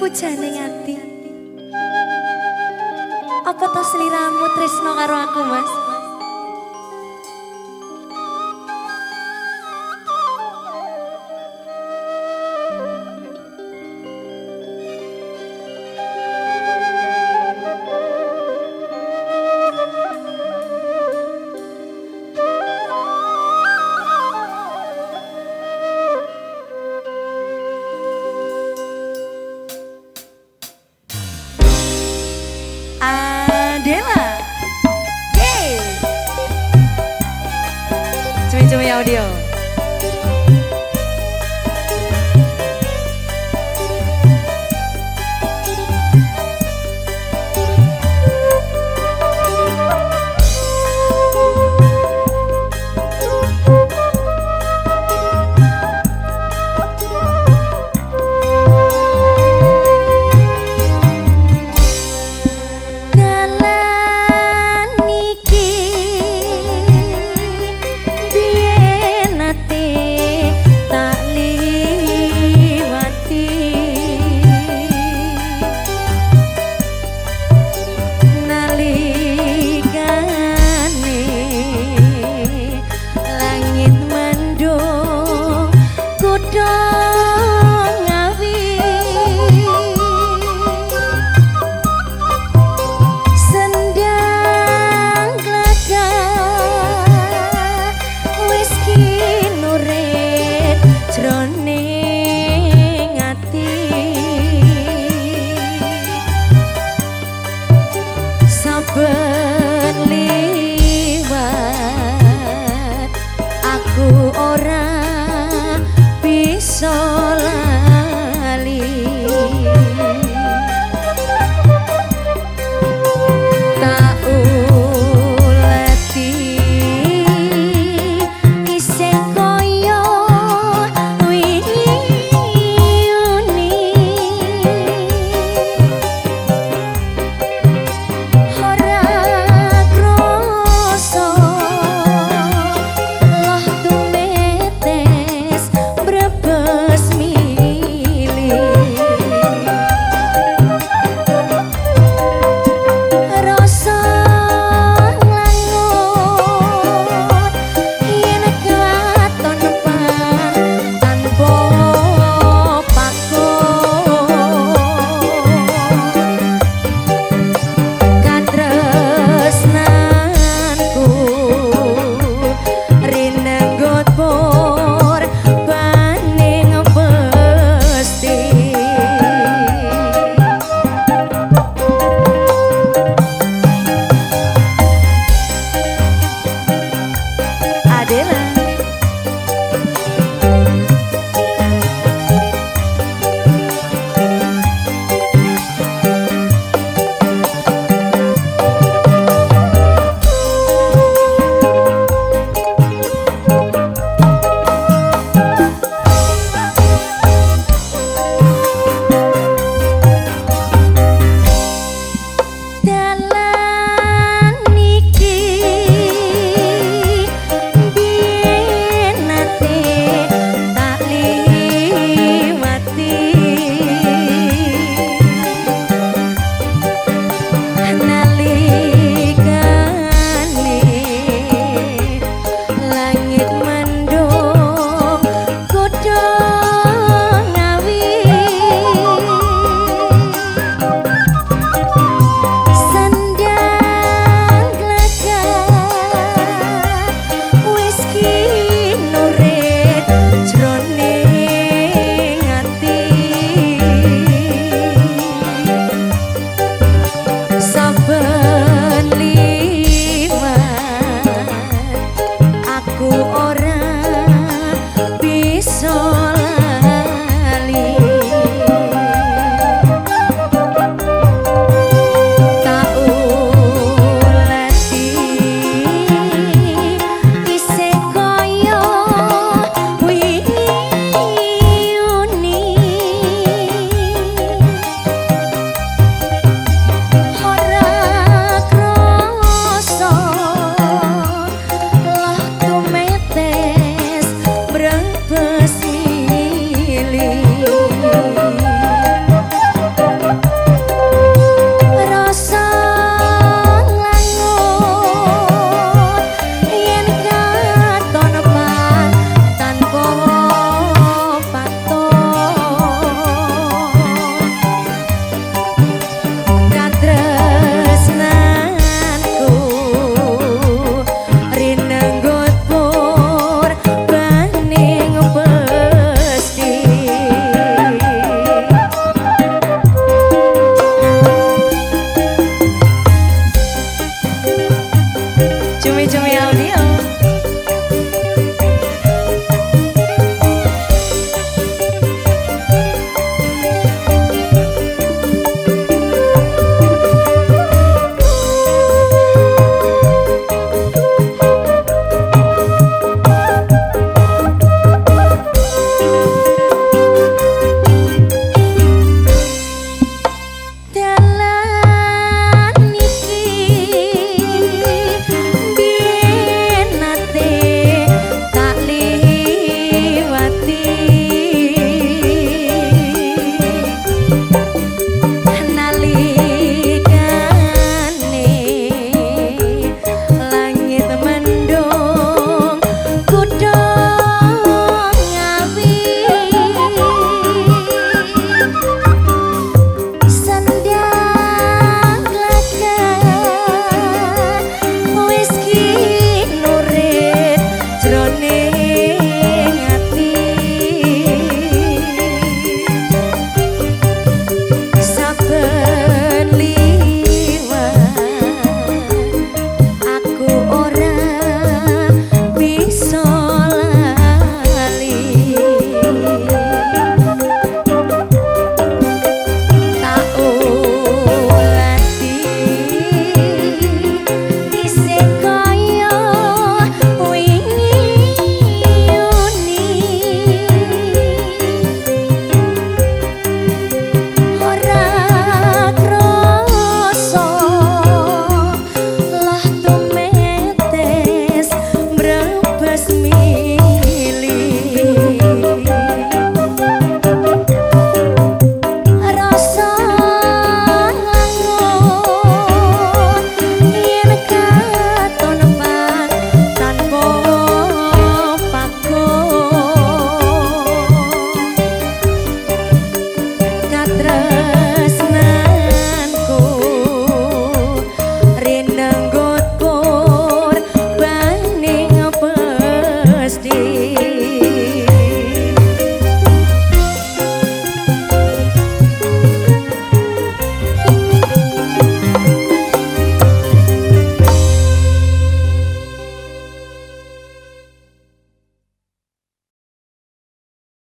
pujane ngati. Apa to sliramu tresno karo aku, Mas? Adela. Yeay. Cumi-cumi audio.